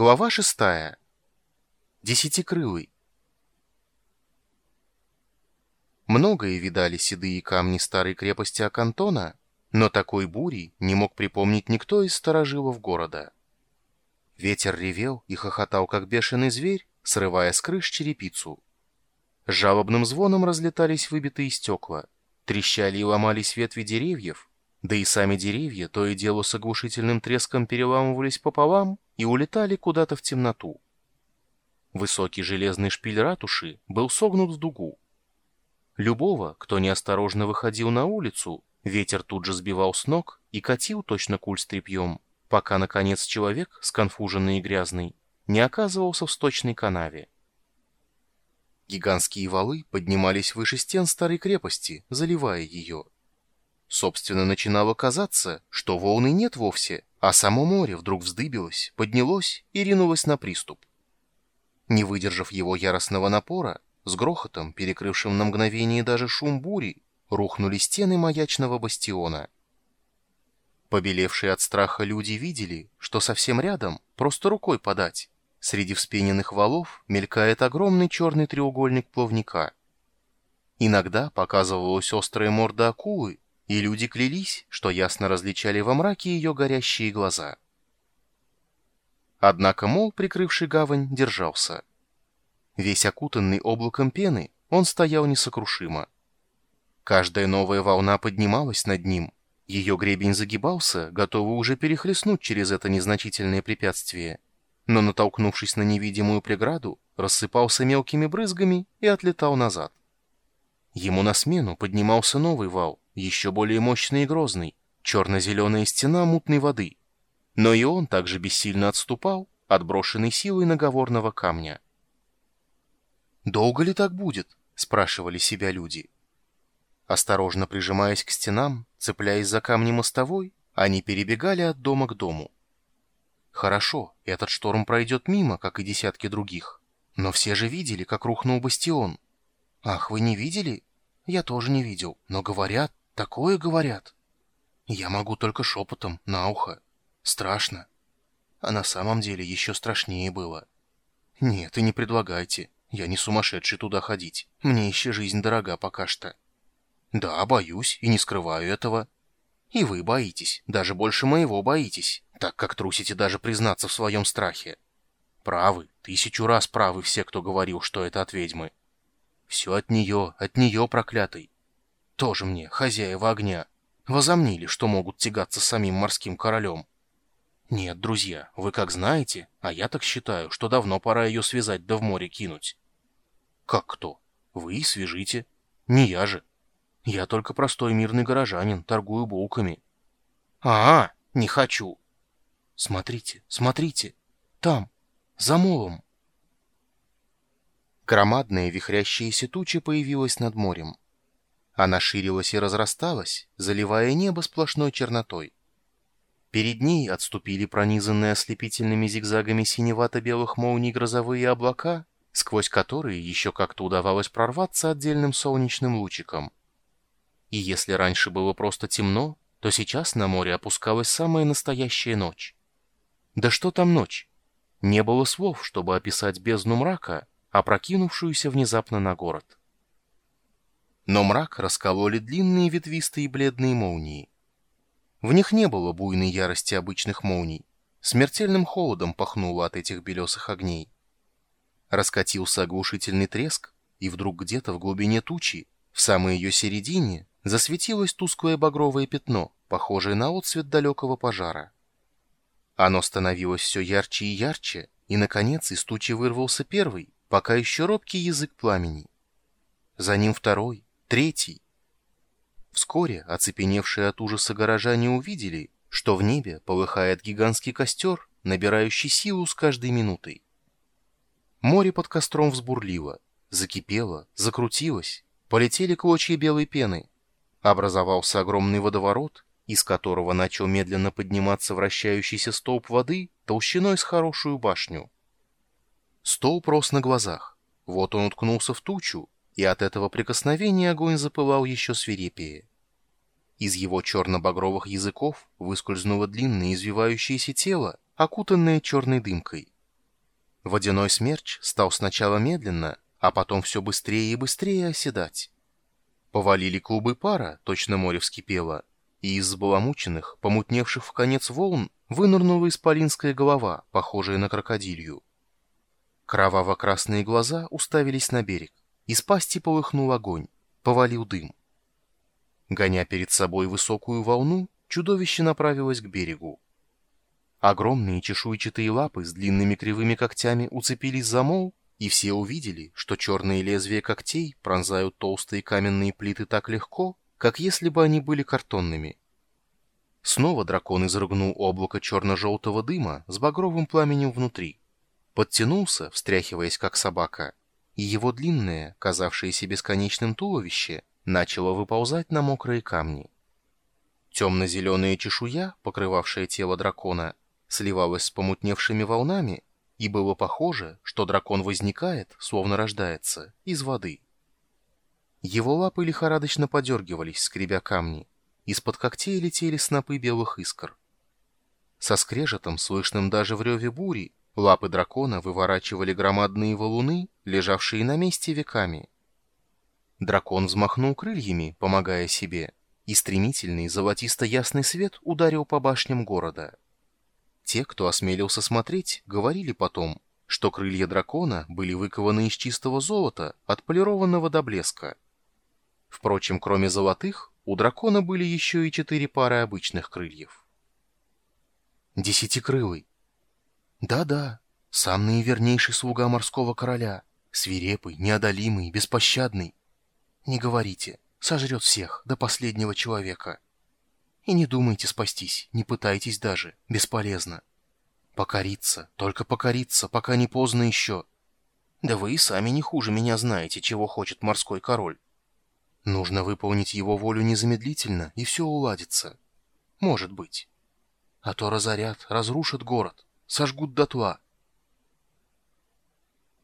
Глава шестая. Десятикрылый. Многое видали седые камни старой крепости Акантона, но такой бури не мог припомнить никто из сторожилов города. Ветер ревел и хохотал, как бешеный зверь, срывая с крыш черепицу. С жалобным звоном разлетались выбитые стекла, трещали и ломались ветви деревьев, да и сами деревья то и дело с оглушительным треском переламывались пополам и улетали куда-то в темноту. Высокий железный шпиль ратуши был согнут в дугу. Любого, кто неосторожно выходил на улицу, ветер тут же сбивал с ног и катил точно куль с тряпьем, пока, наконец, человек, сконфуженный и грязный, не оказывался в сточной канаве. Гигантские валы поднимались выше стен старой крепости, заливая ее. Собственно, начинало казаться, что волны нет вовсе, а само море вдруг вздыбилось, поднялось и ринулось на приступ. Не выдержав его яростного напора, с грохотом, перекрывшим на мгновение даже шум бури, рухнули стены маячного бастиона. Побелевшие от страха люди видели, что совсем рядом, просто рукой подать, среди вспененных валов мелькает огромный черный треугольник плавника. Иногда показывалась острая морда акулы, и люди клялись, что ясно различали во мраке ее горящие глаза. Однако мол, прикрывший гавань, держался. Весь окутанный облаком пены, он стоял несокрушимо. Каждая новая волна поднималась над ним, ее гребень загибался, готовый уже перехлестнуть через это незначительное препятствие, но, натолкнувшись на невидимую преграду, рассыпался мелкими брызгами и отлетал назад. Ему на смену поднимался новый вал, еще более мощный и грозный, черно-зеленая стена мутной воды. Но и он также бессильно отступал, отброшенный силой наговорного камня. «Долго ли так будет?» — спрашивали себя люди. Осторожно прижимаясь к стенам, цепляясь за камни мостовой, они перебегали от дома к дому. Хорошо, этот шторм пройдет мимо, как и десятки других. Но все же видели, как рухнул бастион. Ах, вы не видели? Я тоже не видел, но говорят, Такое говорят. Я могу только шепотом, на ухо. Страшно. А на самом деле еще страшнее было. Нет, и не предлагайте. Я не сумасшедший туда ходить. Мне еще жизнь дорога пока что. Да, боюсь, и не скрываю этого. И вы боитесь, даже больше моего боитесь, так как трусите даже признаться в своем страхе. Правы, тысячу раз правы все, кто говорил, что это от ведьмы. Все от нее, от нее, проклятый. Тоже мне, хозяева огня. Возомнили, что могут тягаться с самим морским королем. Нет, друзья, вы как знаете, а я так считаю, что давно пора ее связать да в море кинуть. Как кто? Вы свяжите. Не я же. Я только простой мирный горожанин, торгую булками. А, -а не хочу. Смотрите, смотрите. Там, за молом. Громадная вихрящаяся туча появилась над морем. Она ширилась и разрасталась, заливая небо сплошной чернотой. Перед ней отступили пронизанные ослепительными зигзагами синевато-белых молний грозовые облака, сквозь которые еще как-то удавалось прорваться отдельным солнечным лучиком. И если раньше было просто темно, то сейчас на море опускалась самая настоящая ночь. Да что там ночь? Не было слов, чтобы описать бездну мрака, опрокинувшуюся внезапно на город но мрак раскололи длинные ветвистые бледные молнии. В них не было буйной ярости обычных молний. Смертельным холодом пахнуло от этих белесых огней. Раскатился оглушительный треск, и вдруг где-то в глубине тучи, в самой ее середине, засветилось тусклое багровое пятно, похожее на отсвет далекого пожара. Оно становилось все ярче и ярче, и, наконец, из тучи вырвался первый, пока еще робкий язык пламени. За ним второй, Третий. Вскоре оцепеневшие от ужаса горожане увидели, что в небе полыхает гигантский костер, набирающий силу с каждой минутой. Море под костром взбурлило, закипело, закрутилось, полетели клочья белой пены. Образовался огромный водоворот, из которого начал медленно подниматься вращающийся столб воды толщиной с хорошую башню. Столб рос на глазах. Вот он уткнулся в тучу, и от этого прикосновения огонь запылал еще свирепее. Из его черно-багровых языков выскользнуло длинное извивающееся тело, окутанное черной дымкой. Водяной смерч стал сначала медленно, а потом все быстрее и быстрее оседать. Повалили клубы пара, точно море вскипело, и из баламученных, помутневших в конец волн, вынырнула исполинская голова, похожая на крокодилью. Кроваво-красные глаза уставились на берег. Из пасти полыхнул огонь, повалил дым. Гоня перед собой высокую волну, чудовище направилось к берегу. Огромные чешуйчатые лапы с длинными кривыми когтями уцепились за мол, и все увидели, что черные лезвия когтей пронзают толстые каменные плиты так легко, как если бы они были картонными. Снова дракон изрыгнул облако черно-желтого дыма с багровым пламенем внутри. Подтянулся, встряхиваясь как собака, его длинное, казавшееся бесконечным туловище, начало выползать на мокрые камни. Темно-зеленая чешуя, покрывавшая тело дракона, сливалась с помутневшими волнами, и было похоже, что дракон возникает, словно рождается, из воды. Его лапы лихорадочно подергивались, скребя камни. Из-под когтей летели снопы белых искр. Со скрежетом, слышным даже в реве бури, Лапы дракона выворачивали громадные валуны, лежавшие на месте веками. Дракон взмахнул крыльями, помогая себе, и стремительный золотисто-ясный свет ударил по башням города. Те, кто осмелился смотреть, говорили потом, что крылья дракона были выкованы из чистого золота, отполированного до блеска. Впрочем, кроме золотых, у дракона были еще и четыре пары обычных крыльев. Десятикрылый. Да-да, сам наивернейший слуга морского короля, свирепый, неодолимый, беспощадный. Не говорите, сожрет всех, до последнего человека. И не думайте спастись, не пытайтесь даже, бесполезно. Покориться, только покориться, пока не поздно еще. Да вы и сами не хуже меня знаете, чего хочет морской король. Нужно выполнить его волю незамедлительно, и все уладится. Может быть. А то разорят, разрушат город сожгут дотла.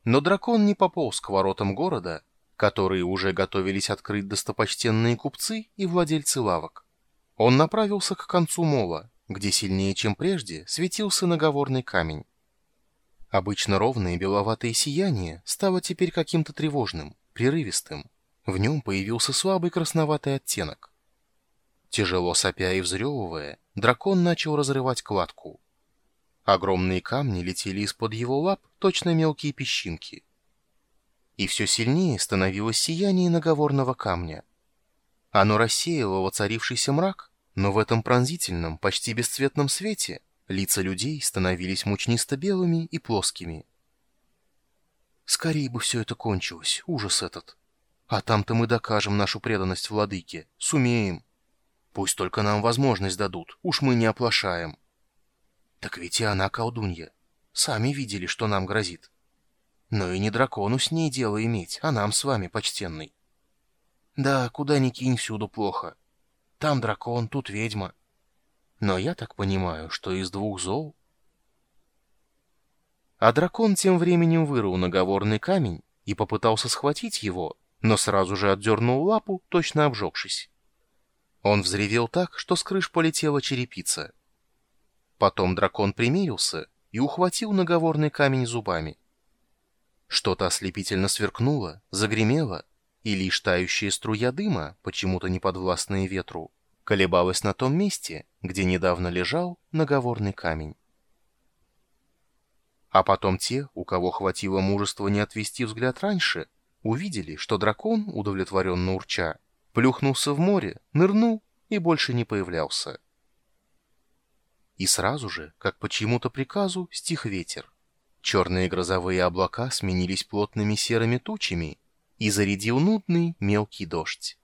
Но дракон не пополз к воротам города, которые уже готовились открыть достопочтенные купцы и владельцы лавок. Он направился к концу мола, где сильнее, чем прежде, светился наговорный камень. Обычно ровное беловатое сияние стало теперь каким-то тревожным, прерывистым. В нем появился слабый красноватый оттенок. Тяжело сопя и взрёвывая, дракон начал разрывать кладку. Огромные камни летели из-под его лап, точно мелкие песчинки. И все сильнее становилось сияние наговорного камня. Оно рассеяло воцарившийся мрак, но в этом пронзительном, почти бесцветном свете лица людей становились мучнисто-белыми и плоскими. Скорее бы все это кончилось, ужас этот. А там-то мы докажем нашу преданность владыке, сумеем. Пусть только нам возможность дадут, уж мы не оплошаем. Так ведь и она колдунья. Сами видели, что нам грозит. Но и не дракону с ней дело иметь, а нам с вами, почтенный. Да, куда ни кинь, всюду плохо. Там дракон, тут ведьма. Но я так понимаю, что из двух зол... А дракон тем временем вырыл наговорный камень и попытался схватить его, но сразу же отдернул лапу, точно обжегшись. Он взревел так, что с крыш полетела черепица — Потом дракон примирился и ухватил наговорный камень зубами. Что-то ослепительно сверкнуло, загремело, и лишь тающая струя дыма, почему-то не подвластная ветру, колебалась на том месте, где недавно лежал наговорный камень. А потом те, у кого хватило мужества не отвести взгляд раньше, увидели, что дракон, удовлетворенно урча, плюхнулся в море, нырнул и больше не появлялся. И сразу же, как по чьему-то приказу, стих ветер. Черные грозовые облака сменились плотными серыми тучами, и зарядил нудный мелкий дождь.